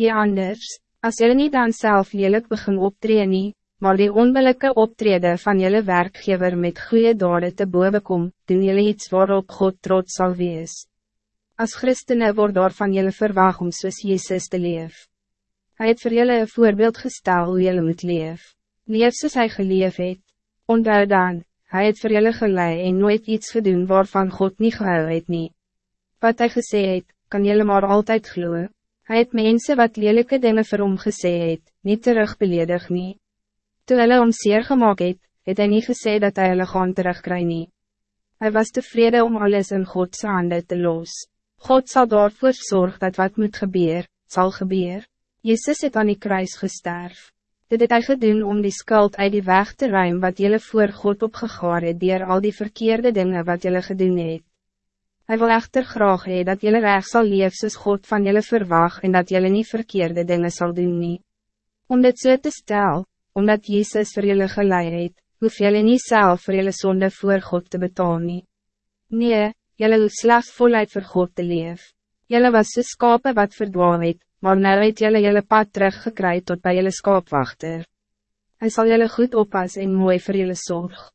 Je anders, als jullie niet dan zelf lelijk begin optreden, maar die onbillike optreden van jullie werkgever met goede dade te boven kom, doen jullie iets waarop God trots zal wees. Als christenen wordt door van jullie verwacht om soos Jezus te leef. Hij het voor jullie een voorbeeld gestel hoe jullie moet leef. Leef soos hy geleef het. Onthou dan, hy het vir julle gelei en nooit iets gedoen waarvan God niet gehou het nie. Wat hij gesê het, kan jullie maar altijd gloeien. Hij het mensen wat lelijke dingen vir hom gesê het, nie terug beledig nie. Toe hulle om seer gemaakt het, het hy nie gesê dat hy hulle gaan terugkry nie. Hy was tevreden om alles in Godse hande te los. God zal daarvoor zorgen dat wat moet gebeuren, zal gebeuren. Jezus het aan die kruis gesterf. Dit het hy gedoen om die skuld uit die weg te ruim wat jullie voor God opgegaar het dier al die verkeerde dingen wat jullie gedoen het. Hij wil echter graag hee dat jullie recht zal leef soos God van jullie verwacht en dat jullie niet verkeerde dingen zal doen nie. Om dit so te stel, omdat Jezus voor jullie geleid het, hoef jullie niet zelf voor jullie zonde voor God te betalen. Nee, jullie hoef slechts voluit voor God te leef. Jullie was soos skape wat verdwaal het, maar nou het jullie jullie pad teruggekry tot bij jullie skaapwachter. Hij zal jullie goed oppassen en mooi voor jullie zorg.